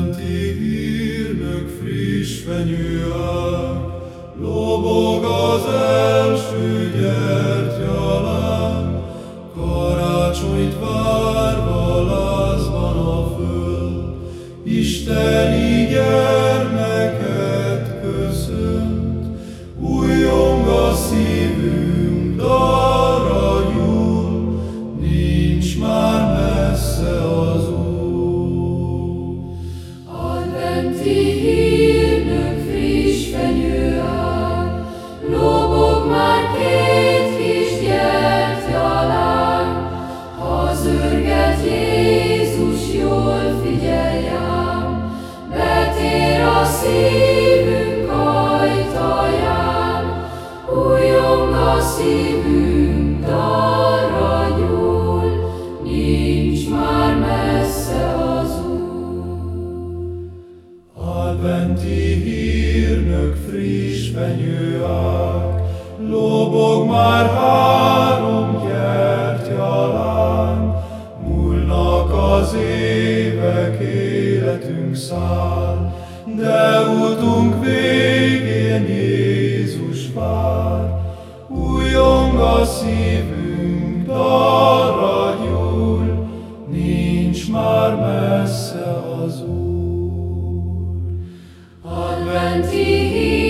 Adventi hírnök friss fenyőár, Lobog az első gyertyalán, Karácsonyt várva lázban a föld, Isteni szívünk ajtaján, újjong a szívünk Adventi hírnök friss fenyőák, Lobog már három gyertyalán, Múlnak az évek, életünk száll, De útunk végén Jézus vár. Újjong a szívünk, dalra nyúl, Nincs már messze az Úr. feet.